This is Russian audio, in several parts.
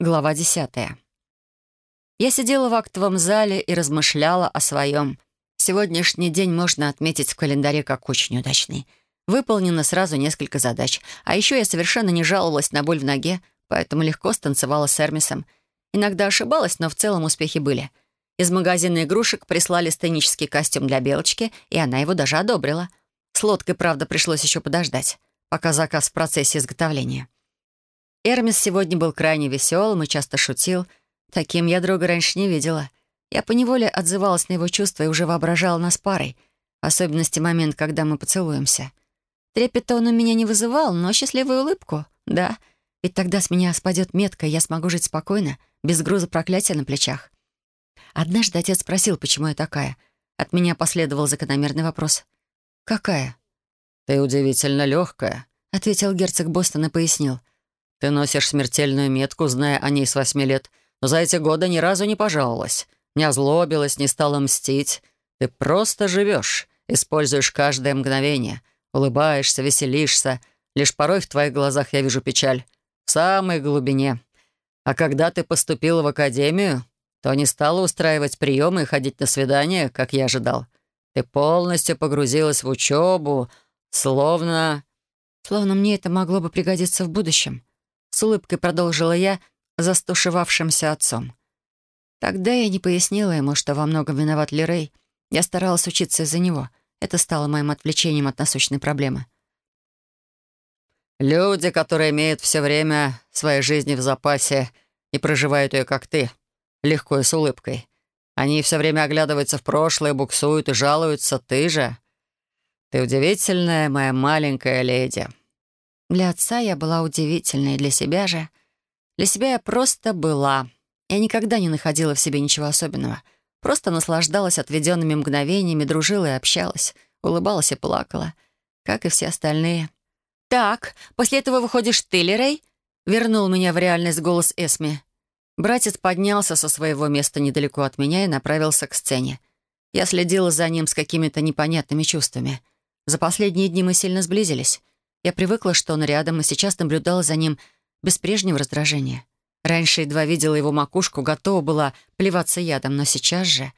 Глава десятая. Я сидела в актовом зале и размышляла о своем. Сегодняшний день можно отметить в календаре как очень удачный. Выполнено сразу несколько задач. А еще я совершенно не жаловалась на боль в ноге, поэтому легко станцевала с Эрмисом. Иногда ошибалась, но в целом успехи были. Из магазина игрушек прислали сценический костюм для Белочки, и она его даже одобрила. С лодкой, правда, пришлось еще подождать, пока заказ в процессе изготовления. Эрмис сегодня был крайне веселым и часто шутил. Таким я друга раньше не видела. Я поневоле отзывалась на его чувства и уже воображала нас парой. В особенности момент, когда мы поцелуемся. Трепета он у меня не вызывал, но счастливую улыбку — да. Ведь тогда с меня спадет метка, и я смогу жить спокойно, без груза проклятия на плечах. Однажды отец спросил, почему я такая. От меня последовал закономерный вопрос. «Какая?» «Ты удивительно легкая», — ответил герцог Бостон и пояснил. Ты носишь смертельную метку, зная о ней с восьми лет, но за эти годы ни разу не пожаловалась, не озлобилась, не стала мстить. Ты просто живешь, используешь каждое мгновение, улыбаешься, веселишься. Лишь порой в твоих глазах я вижу печаль. В самой глубине. А когда ты поступила в академию, то не стала устраивать приемы и ходить на свидания, как я ожидал. Ты полностью погрузилась в учебу, словно... Словно мне это могло бы пригодиться в будущем. С улыбкой продолжила я за отцом. Тогда я не пояснила ему, что во многом виноват Лерей. Я старалась учиться из-за него. Это стало моим отвлечением от насущной проблемы. «Люди, которые имеют все время своей жизни в запасе и проживают ее, как ты, легко и с улыбкой. Они все время оглядываются в прошлое, буксуют и жалуются. Ты же... Ты удивительная моя маленькая леди». Для отца я была удивительной, для себя же... Для себя я просто была. Я никогда не находила в себе ничего особенного. Просто наслаждалась отведенными мгновениями, дружила и общалась, улыбалась и плакала, как и все остальные. «Так, после этого выходишь ты, Лерей?» Вернул меня в реальность голос Эсми. Братец поднялся со своего места недалеко от меня и направился к сцене. Я следила за ним с какими-то непонятными чувствами. За последние дни мы сильно сблизились. Я привыкла, что он рядом, и сейчас наблюдала за ним без прежнего раздражения. Раньше едва видела его макушку, готова была плеваться ядом, но сейчас же...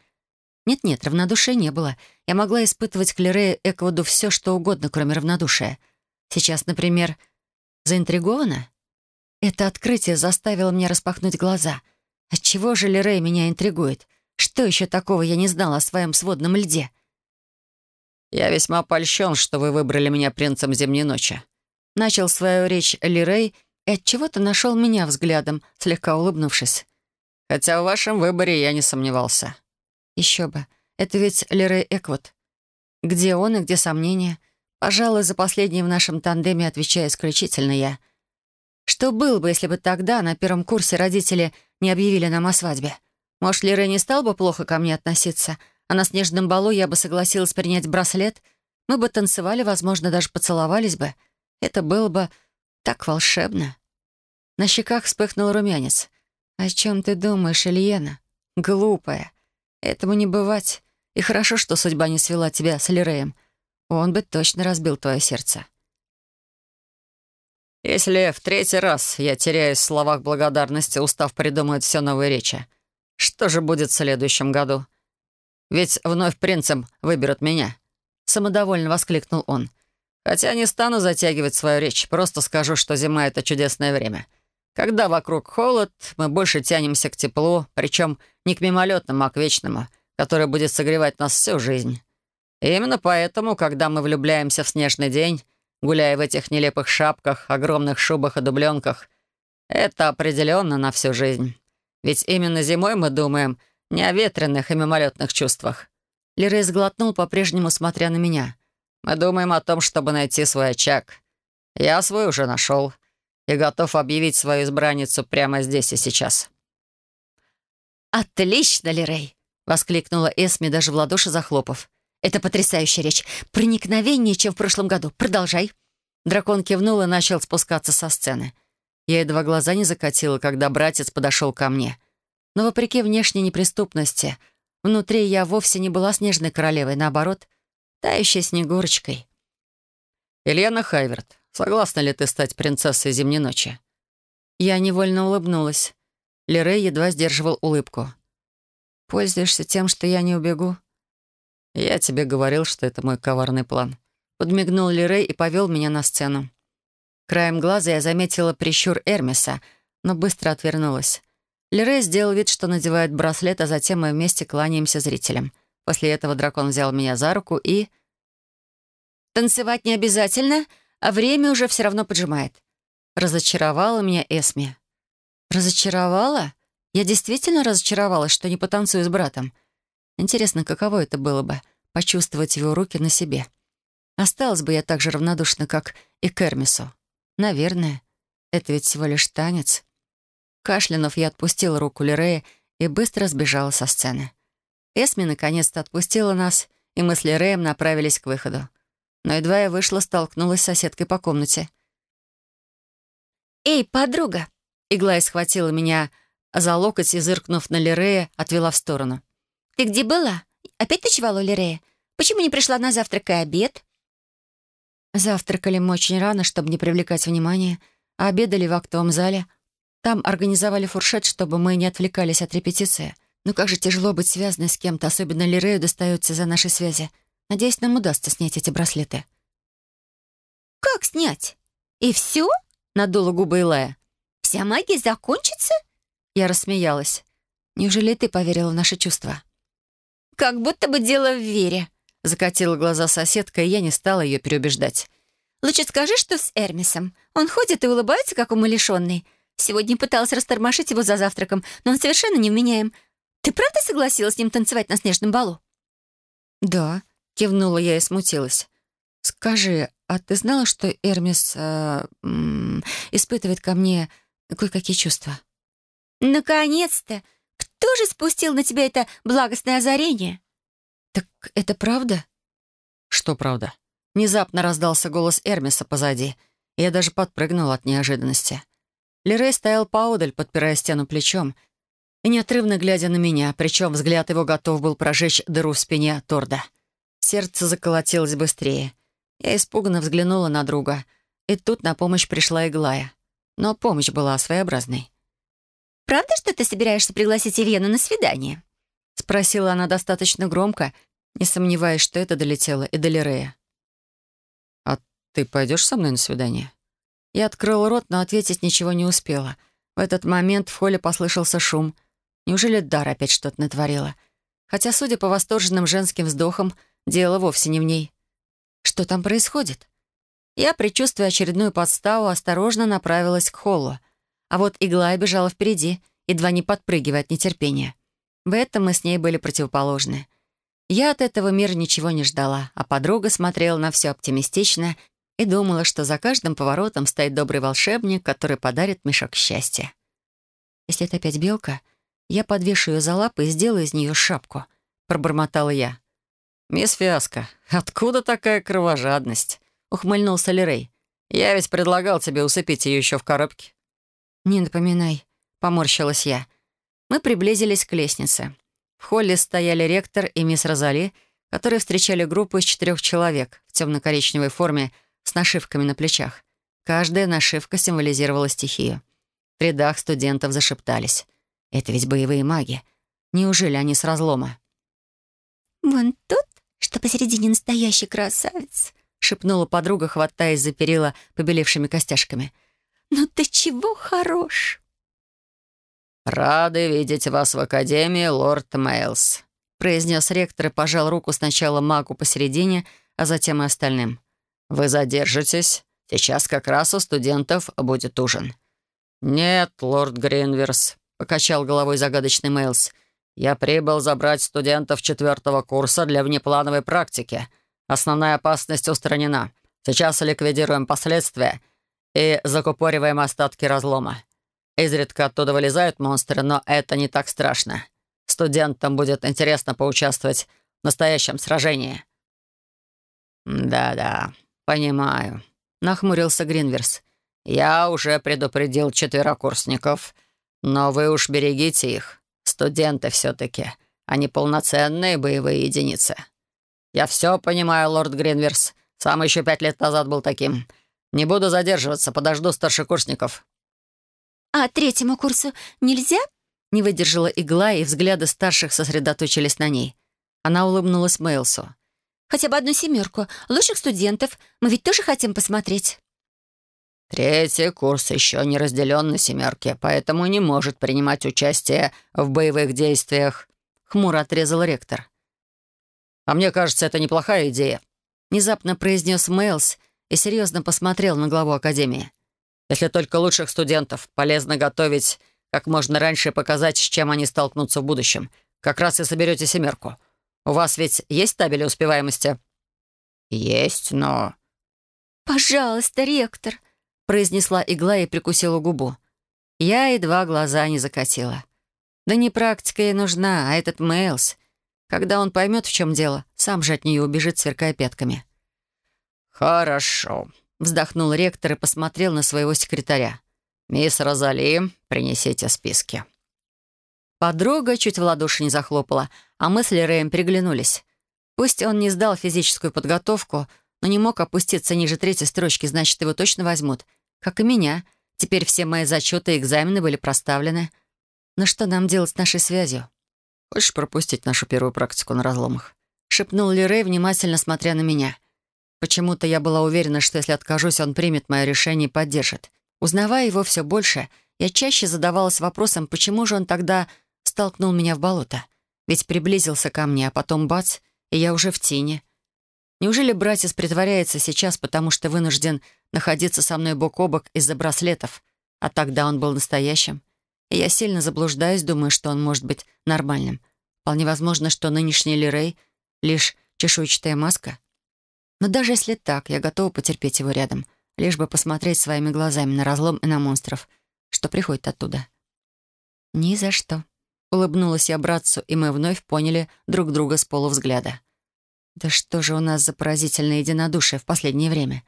Нет-нет, равнодушия не было. Я могла испытывать к Лерею Экводу все, что угодно, кроме равнодушия. Сейчас, например, заинтригована? Это открытие заставило меня распахнуть глаза. Отчего же Лерей меня интригует? Что еще такого я не знала о своем сводном льде?» «Я весьма польщен, что вы выбрали меня принцем зимней ночи». Начал свою речь Лирей и отчего-то нашел меня взглядом, слегка улыбнувшись. «Хотя в вашем выборе я не сомневался». «Еще бы. Это ведь Лирей Эквуд. Где он и где сомнения? Пожалуй, за последнее в нашем тандеме отвечаю исключительно я. Что было бы, если бы тогда, на первом курсе, родители не объявили нам о свадьбе? Может, Лирей не стал бы плохо ко мне относиться, а на снежном балу я бы согласилась принять браслет. Мы бы танцевали, возможно, даже поцеловались бы. Это было бы так волшебно. На щеках вспыхнул румянец. «О чем ты думаешь, Ильена? Глупая. Этому не бывать. И хорошо, что судьба не свела тебя с Лиреем. Он бы точно разбил твое сердце». «Если в третий раз я теряюсь в словах благодарности, устав придумывать все новые речи, что же будет в следующем году?» Ведь вновь принцем выберут меня». Самодовольно воскликнул он. «Хотя не стану затягивать свою речь, просто скажу, что зима — это чудесное время. Когда вокруг холод, мы больше тянемся к теплу, причем не к мимолетному, а к вечному, которое будет согревать нас всю жизнь. И именно поэтому, когда мы влюбляемся в снежный день, гуляя в этих нелепых шапках, огромных шубах и дубленках, это определенно на всю жизнь. Ведь именно зимой мы думаем — не о ветреных и мимолетных чувствах. Лерей сглотнул, по-прежнему смотря на меня. Мы думаем о том, чтобы найти свой очаг. Я свой уже нашел и готов объявить свою избранницу прямо здесь и сейчас. «Отлично, Лерей!» — воскликнула Эсми, даже в ладоши захлопав. «Это потрясающая речь. Проникновение, чем в прошлом году. Продолжай». Дракон кивнул и начал спускаться со сцены. Я едва глаза не закатила, когда братец подошел ко мне — но вопреки внешней неприступности, внутри я вовсе не была снежной королевой, наоборот, тающей снегурочкой. «Ильяна Хайверт, согласна ли ты стать принцессой зимней ночи?» Я невольно улыбнулась. Лерей едва сдерживал улыбку. «Пользуешься тем, что я не убегу?» «Я тебе говорил, что это мой коварный план». Подмигнул Лерей и повел меня на сцену. Краем глаза я заметила прищур Эрмиса, но быстро отвернулась. Лерей сделал вид, что надевает браслет, а затем мы вместе кланяемся зрителям. После этого дракон взял меня за руку и... «Танцевать не обязательно, а время уже все равно поджимает». Разочаровала меня Эсми. «Разочаровала? Я действительно разочаровалась, что не потанцую с братом. Интересно, каково это было бы — почувствовать его руки на себе. Осталась бы я так же равнодушна, как и к Эрмису. Наверное. Это ведь всего лишь танец. Кашлянув, я отпустила руку Лерея и быстро сбежала со сцены. Эсми наконец-то отпустила нас, и мы с Лереем направились к выходу. Но едва я вышла, столкнулась с соседкой по комнате. «Эй, подруга!» Иглая схватила меня за локоть и, зыркнув на Лерея, отвела в сторону. «Ты где была? Опять ночевала у Лерея? Почему не пришла на завтрак и обед?» Завтракали мы очень рано, чтобы не привлекать внимания, а обедали в актовом зале. Там организовали фуршет, чтобы мы не отвлекались от репетиции. Но как же тяжело быть связанной с кем-то, особенно Лирею достается за наши связи. Надеюсь, нам удастся снять эти браслеты. «Как снять? И все?» — надула губы Илая. «Вся магия закончится?» Я рассмеялась. «Неужели ты поверила в наши чувства?» «Как будто бы дело в вере», — закатила глаза соседка, и я не стала ее переубеждать. «Лучше скажи, что с Эрмисом. Он ходит и улыбается, как умалишенный. Сегодня пыталась растормошить его за завтраком, но он совершенно невменяем. Ты правда согласилась с ним танцевать на снежном балу?» «Да», — кивнула я и смутилась. «Скажи, а ты знала, что Эрмис э, испытывает ко мне кое-какие чувства?» «Наконец-то! Кто же спустил на тебя это благостное озарение?» «Так это правда?» «Что правда?» Внезапно раздался голос Эрмиса позади, я даже подпрыгнула от неожиданности. Лерей стоял поодаль, подпирая стену плечом, и неотрывно глядя на меня, причем взгляд его готов был прожечь дыру в спине Торда. Сердце заколотилось быстрее. Я испуганно взглянула на друга, и тут на помощь пришла Иглая. Но помощь была своеобразной. «Правда, что ты собираешься пригласить Елену на свидание?» — спросила она достаточно громко, не сомневаясь, что это долетело и до Лирея. «А ты пойдешь со мной на свидание?» Я открыл рот, но ответить ничего не успела. В этот момент в холле послышался шум. Неужели Дар опять что-то натворила? Хотя, судя по восторженным женским вздохам, дело вовсе не в ней. Что там происходит? Я, предчувствуя очередную подставу, осторожно направилась к холлу. А вот игла бежала впереди, едва не подпрыгивая от нетерпения. В этом мы с ней были противоположны. Я от этого мира ничего не ждала, а подруга смотрела на все оптимистично и думала, что за каждым поворотом стоит добрый волшебник, который подарит мешок счастья. «Если это опять белка, я подвешу ее за лапы и сделаю из нее шапку», — пробормотала я. «Мисс Фиаско, откуда такая кровожадность?» — ухмыльнулся Лерей. «Я ведь предлагал тебе усыпить ее еще в коробке». «Не напоминай», — поморщилась я. Мы приблизились к лестнице. В холле стояли ректор и мисс Розали, которые встречали группу из четырех человек в темно-коричневой форме с нашивками на плечах. Каждая нашивка символизировала стихию. В рядах студентов зашептались. «Это ведь боевые маги. Неужели они с разлома?» «Вон тот, что посередине настоящий красавец», — шепнула подруга, хватаясь за перила побелевшими костяшками. «Ну ты чего хорош?» «Рады видеть вас в Академии, лорд Мейлс», — произнес ректор и пожал руку сначала магу посередине, а затем и остальным. «Вы задержитесь? Сейчас как раз у студентов будет ужин». «Нет, лорд Гринверс», — покачал головой загадочный Мейлс. «Я прибыл забрать студентов четвертого курса для внеплановой практики. Основная опасность устранена. Сейчас ликвидируем последствия и закупориваем остатки разлома. Изредка оттуда вылезают монстры, но это не так страшно. Студентам будет интересно поучаствовать в настоящем сражении». «Да-да, понимаю», — нахмурился Гринверс. «Я уже предупредил четверокурсников, но вы уж берегите их. Студенты все-таки, они полноценные боевые единицы. Я все понимаю, лорд Гринверс. Сам еще пять лет назад был таким. Не буду задерживаться, подожду старшекурсников». «А третьему курсу нельзя?» Не выдержала игла, и взгляды старших сосредоточились на ней. Она улыбнулась Мейлсу. «Хотя бы одну семерку. Лучших студентов. Мы ведь тоже хотим посмотреть». Третий курс еще не разделен на семерки, поэтому не может принимать участие в боевых действиях», — хмуро отрезал ректор. «А мне кажется, это неплохая идея», — внезапно произнес Мейлс и серьезно посмотрел на главу Академии. «Если только лучших студентов полезно готовить как можно раньше показать, с чем они столкнутся в будущем. Как раз и соберете семерку. У вас ведь есть табели успеваемости?» «Есть, но...» «Пожалуйста, ректор», произнесла игла и прикусила губу. Я едва глаза не закатила. Да не практика ей нужна, а этот Мейлс. Когда он поймет, в чем дело, сам же от нее убежит, сверкая пятками. «Хорошо», — вздохнул ректор и посмотрел на своего секретаря. «Мисс Розали, принесите списки». Подруга чуть в ладоши не захлопала, а мы с Лереем переглянулись. Пусть он не сдал физическую подготовку, но не мог опуститься ниже третьей строчки, значит, его точно возьмут — как и меня. Теперь все мои зачеты и экзамены были проставлены. Но что нам делать с нашей связью? «Хочешь пропустить нашу первую практику на разломах?» — шепнул Лерей, внимательно смотря на меня. Почему-то я была уверена, что если откажусь, он примет мое решение и поддержит. Узнавая его все больше, я чаще задавалась вопросом, почему же он тогда столкнул меня в болото. Ведь приблизился ко мне, а потом бац, и я уже в тени. Неужели братец притворяется сейчас, потому что вынужден находиться со мной бок о бок из-за браслетов? А тогда он был настоящим. И я сильно заблуждаюсь, думаю, что он может быть нормальным. Вполне возможно, что нынешний Лирей — лишь чешуйчатая маска. Но даже если так, я готова потерпеть его рядом, лишь бы посмотреть своими глазами на разлом и на монстров, что приходит оттуда. «Ни за что», — улыбнулась я братцу, и мы вновь поняли друг друга с полувзгляда. Да что же у нас за поразительное единодушие в последнее время?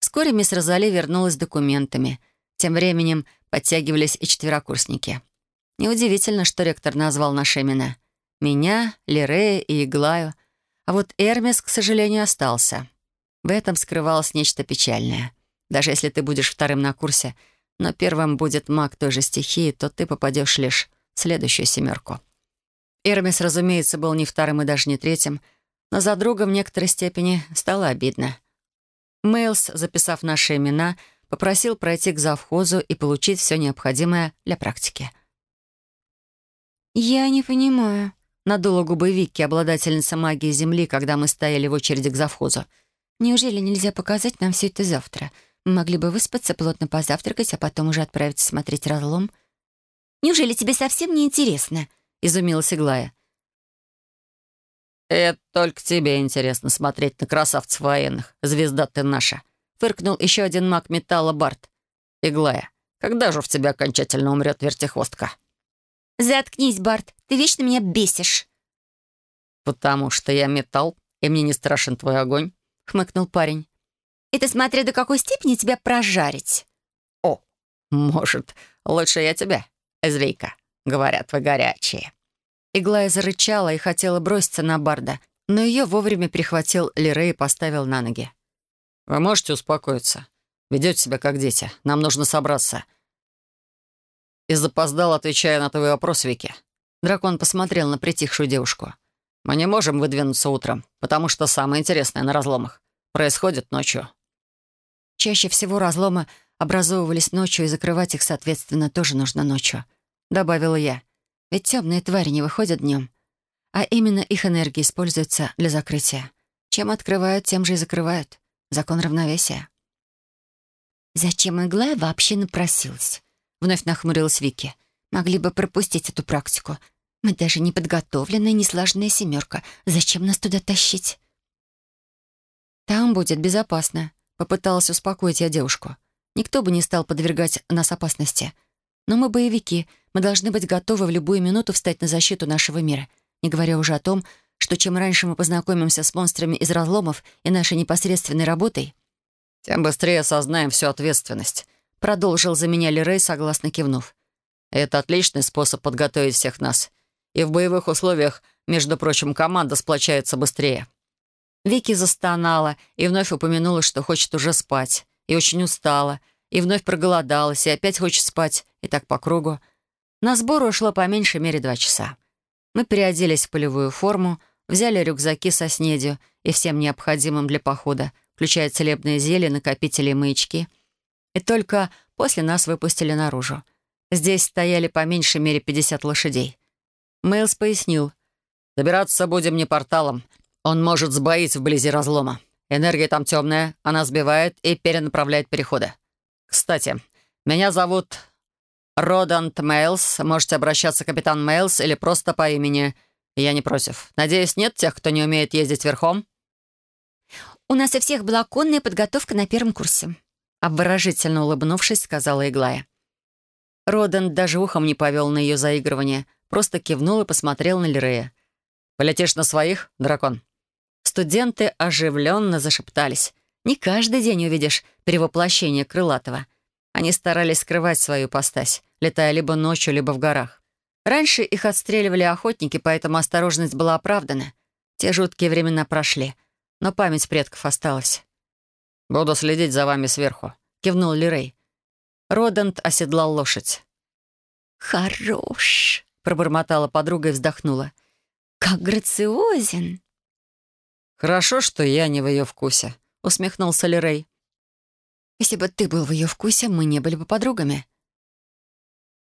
Вскоре мисс Розали вернулась с документами. Тем временем подтягивались и четверокурсники. Неудивительно, что ректор назвал наши имена. Меня, Лирея и Иглаю. А вот Эрмис, к сожалению, остался. В этом скрывалось нечто печальное. Даже если ты будешь вторым на курсе, но первым будет маг той же стихии, то ты попадешь лишь следующую семерку. Эрмис, разумеется, был не вторым и даже не третьим — но за друга в некоторой степени стало обидно. Мейлс, записав наши имена, попросил пройти к завхозу и получить все необходимое для практики. «Я не понимаю», — надула губы Вики, обладательница магии Земли, когда мы стояли в очереди к завхозу. «Неужели нельзя показать нам все это завтра? Мы могли бы выспаться, плотно позавтракать, а потом уже отправиться смотреть разлом». «Неужели тебе совсем не интересно?» — изумилась Иглая. «Это только тебе интересно смотреть на красавцев военных. Звезда ты наша!» Фыркнул еще один маг металла Барт. «Иглая, когда же в тебя окончательно умрет вертихвостка?» «Заткнись, Барт, ты вечно меня бесишь». «Потому что я металл, и мне не страшен твой огонь», — хмыкнул парень. «Это смотря до какой степени тебя прожарить». «О, может, лучше я тебя, зверька. Говорят, вы горячие». Иглая зарычала и хотела броситься на Барда, но ее вовремя перехватил Лерей и поставил на ноги. «Вы можете успокоиться? Ведете себя как дети. Нам нужно собраться». И запоздал, отвечая на твой вопрос, Вики. Дракон посмотрел на притихшую девушку. «Мы не можем выдвинуться утром, потому что самое интересное на разломах происходит ночью». Чаще всего разломы образовывались ночью, и закрывать их, соответственно, тоже нужно ночью, добавила я. Ведь темные твари не выходят днем. А именно их энергия используется для закрытия. Чем открывают, тем же и закрывают. Закон равновесия. «Зачем Иглая вообще напросилась?» Вновь нахмурилась Вики. «Могли бы пропустить эту практику. Мы даже не подготовленная, не слаженная семерка. Зачем нас туда тащить?» «Там будет безопасно», — попыталась успокоить я девушку. «Никто бы не стал подвергать нас опасности. Но мы боевики, мы должны быть готовы в любую минуту встать на защиту нашего мира, не говоря уже о том, что чем раньше мы познакомимся с монстрами из разломов и нашей непосредственной работой, тем быстрее осознаем всю ответственность», — продолжил за меня Лерей, согласно кивнув. «Это отличный способ подготовить всех нас. И в боевых условиях, между прочим, команда сплочается быстрее». Вики застонала и вновь упомянула, что хочет уже спать, и очень устала, и вновь проголодалась, и опять хочет спать, и так по кругу. На сбор ушло по меньшей мере два часа. Мы переоделись в полевую форму, взяли рюкзаки со снедью и всем необходимым для похода, включая целебные зелья, накопители и маячки. И только после нас выпустили наружу. Здесь стояли по меньшей мере 50 лошадей. Мейлс пояснил. «Добираться будем не порталом. Он может сбоить вблизи разлома. Энергия там темная, она сбивает и перенаправляет переходы. Кстати, меня зовут Родант Мейлс. Можете обращаться капитан Мейлс или просто по имени. Я не против. Надеюсь, нет тех, кто не умеет ездить верхом?» «У нас у всех была конная подготовка на первом курсе», обворожительно улыбнувшись, сказала Иглая. Родант даже ухом не повел на ее заигрывание, просто кивнул и посмотрел на Лирея. «Полетишь на своих, дракон?» Студенты оживленно зашептались. Не каждый день увидишь перевоплощение крылатого. Они старались скрывать свою постась, летая либо ночью, либо в горах. Раньше их отстреливали охотники, поэтому осторожность была оправдана. Те жуткие времена прошли, но память предков осталась. «Буду следить за вами сверху», — кивнул Лирей. Родант оседлал лошадь. «Хорош», — пробормотала подруга и вздохнула. «Как грациозен!» «Хорошо, что я не в ее вкусе», — усмехнулся Лерей. «Если бы ты был в ее вкусе, мы не были бы подругами».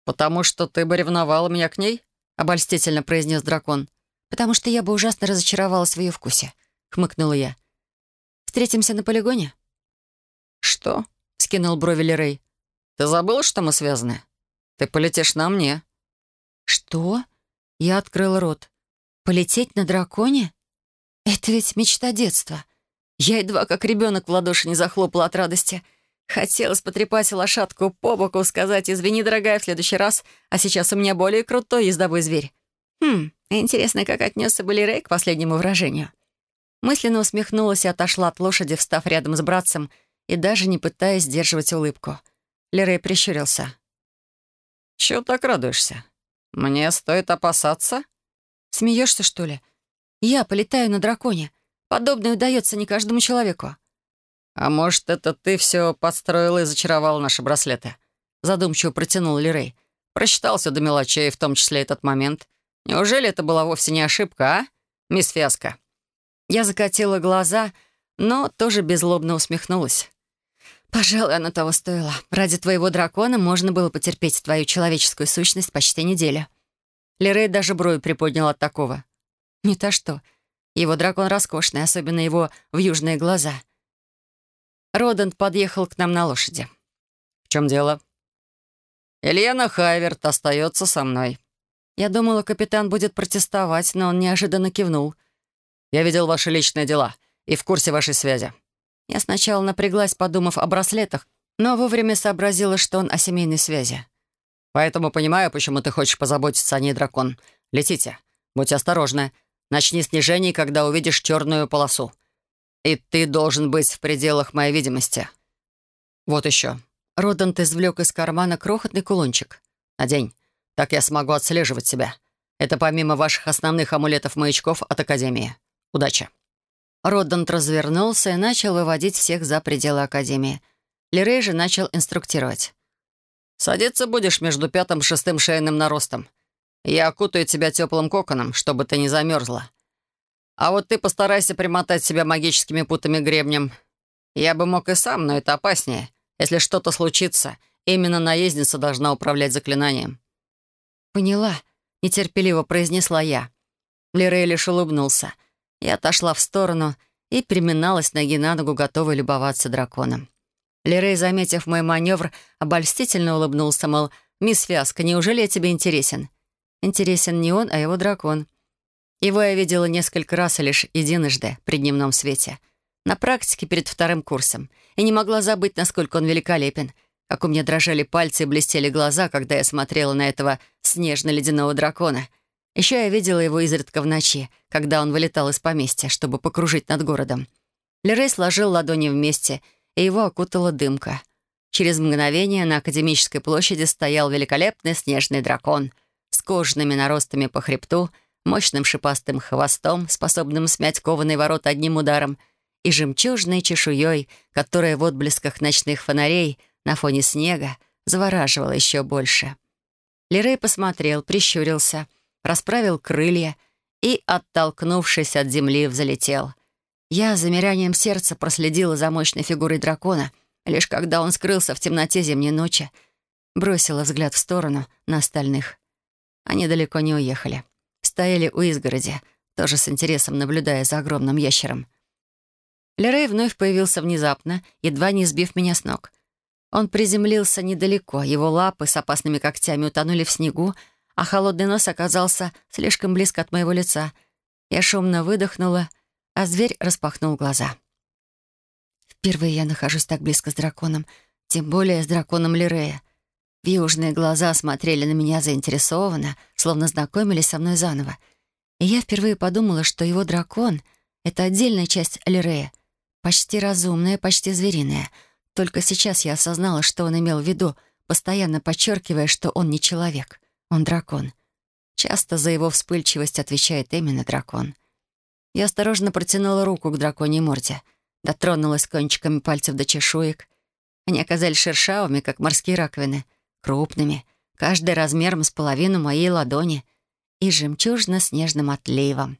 «Потому что ты бы ревновала меня к ней?» — обольстительно произнес дракон. «Потому что я бы ужасно разочаровалась в ее вкусе», — хмыкнула я. «Встретимся на полигоне?» «Что?» — скинул брови Лерей. «Ты забыл, что мы связаны? Ты полетишь на мне». «Что?» — я открыл рот. «Полететь на драконе?» Это ведь мечта детства. Я едва как ребенок в ладоши не захлопала от радости. Хотелось потрепать лошадку по боку, сказать «Извини, дорогая, в следующий раз, а сейчас у меня более крутой ездовой зверь». Хм, интересно, как отнесся бы Лирей к последнему выражению. Мысленно усмехнулась и отошла от лошади, встав рядом с братцем и даже не пытаясь сдерживать улыбку. Лирей прищурился. «Чего так радуешься? Мне стоит опасаться?» «Смеешься, что ли?» Я полетаю на драконе. Подобное удается не каждому человеку». «А может, это ты все подстроила и зачаровал наши браслеты?» Задумчиво протянул Лирей. «Просчитал все до мелочей, в том числе этот момент. Неужели это была вовсе не ошибка, а, мисс Фиаско?» Я закатила глаза, но тоже беззлобно усмехнулась. «Пожалуй, оно того стоило. Ради твоего дракона можно было потерпеть твою человеческую сущность почти неделю». Лирей даже брови приподнял от такого. Не то что. Его дракон роскошный, особенно его вьюжные глаза. Родент подъехал к нам на лошади. «В чем дело?» «Ильяна Хайверт остается со мной». Я думала, капитан будет протестовать, но он неожиданно кивнул. «Я видел ваши личные дела и в курсе вашей связи». Я сначала напряглась, подумав о браслетах, но вовремя сообразила, что он о семейной связи. «Поэтому понимаю, почему ты хочешь позаботиться о ней, дракон. Летите. Будь осторожна. Начни снижение, когда увидишь черную полосу. И ты должен быть в пределах моей видимости. Вот еще. Родант извлек из кармана крохотный кулончик. Надень. Так я смогу отслеживать себя. Это помимо ваших основных амулетов-маячков от Академии. Удачи. Родант развернулся и начал выводить всех за пределы Академии. Лерей же начал инструктировать. «Садиться будешь между пятым и шестым шейным наростом. Я окутаю тебя теплым коконом, чтобы ты не замерзла. А вот ты постарайся примотать себя магическими путами гребнем. Я бы мог и сам, но это опаснее. Если что-то случится, именно наездница должна управлять заклинанием». «Поняла», — нетерпеливо произнесла я. Лирей лишь улыбнулся. Я отошла в сторону и приминалась ноги на ногу, готовая любоваться драконом. Лирей, заметив мой маневр, обольстительно улыбнулся, мол, «Мисс Фиаско, неужели я тебе интересен?» Интересен не он, а его дракон. Его я видела несколько раз и лишь единожды при дневном свете. На практике перед вторым курсом. И не могла забыть, насколько он великолепен. Как у меня дрожали пальцы и блестели глаза, когда я смотрела на этого снежно-ледяного дракона. Еще я видела его изредка в ночи, когда он вылетал из поместья, чтобы покружить над городом. Лерей сложил ладони вместе, и его окутала дымка. Через мгновение на Академической площади стоял великолепный снежный дракон — с кожными наростами по хребту, мощным шипастым хвостом, способным смять кованые ворота одним ударом, и жемчужной чешуей, которая в отблесках ночных фонарей на фоне снега завораживало еще больше. Лирей посмотрел, прищурился, расправил крылья и, оттолкнувшись от земли, взлетел. Я замиранием сердца проследила за мощной фигурой дракона, лишь когда он скрылся в темноте зимней ночи, бросила взгляд в сторону на остальных. Они далеко не уехали. Стояли у изгороди, тоже с интересом наблюдая за огромным ящером. Лерей вновь появился внезапно, едва не сбив меня с ног. Он приземлился недалеко, его лапы с опасными когтями утонули в снегу, а холодный нос оказался слишком близко от моего лица. Я шумно выдохнула, а зверь распахнул глаза. Впервые я нахожусь так близко с драконом, тем более с драконом Лирея. Вьюжные глаза смотрели на меня заинтересованно, словно знакомились со мной заново. И я впервые подумала, что его дракон — это отдельная часть Лирея, почти разумная, почти звериная — только сейчас я осознала, что он имел в виду, постоянно подчеркивая, что он не человек, он дракон. Часто за его вспыльчивость отвечает именно дракон. Я осторожно протянула руку к драконьей морде, дотронулась кончиками пальцев до чешуек. Они оказались шершавыми, как морские раковины, крупными, каждый размером с половину моей ладони и жемчужно-снежным отливом.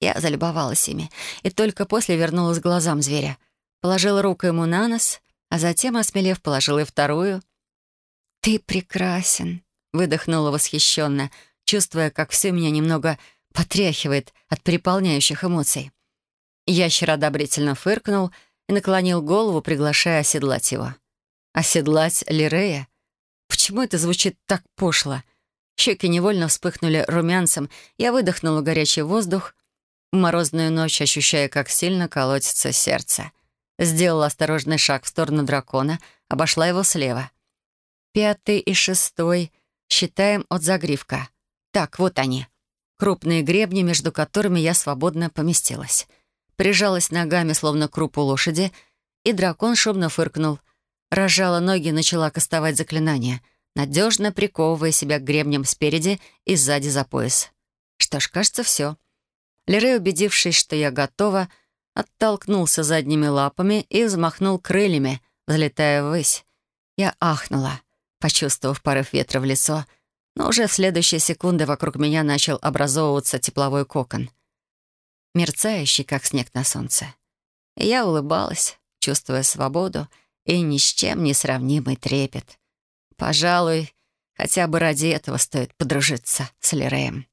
Я залюбовалась ими и только после вернулась к глазам зверя. Положила руку ему на нос — а затем, осмелев, положил и вторую. «Ты прекрасен», — выдохнула восхищенно, чувствуя, как все меня немного потряхивает от переполняющих эмоций. Ящер одобрительно фыркнул и наклонил голову, приглашая оседлать его. «Оседлать Лирея? Почему это звучит так пошло?» Щеки невольно вспыхнули румянцем, я выдохнула горячий воздух, морозную ночь ощущая, как сильно колотится сердце. Сделала осторожный шаг в сторону дракона, обошла его слева. Пятый и шестой считаем от загривка. Так, вот они. Крупные гребни, между которыми я свободно поместилась. Прижалась ногами, словно крупу лошади, и дракон шумно фыркнул. Разжала ноги и начала кастовать заклинание, надежно приковывая себя к гребням спереди и сзади за пояс. Что ж, кажется, все. Лерей, убедившись, что я готова, — оттолкнулся задними лапами и взмахнул крыльями, взлетая ввысь. Я ахнула, почувствовав порыв ветра в лицо, но уже в следующие секунды вокруг меня начал образовываться тепловой кокон, мерцающий, как снег на солнце. Я улыбалась, чувствуя свободу и ни с чем не сравнимый трепет. Пожалуй, хотя бы ради этого стоит подружиться с Лиреем.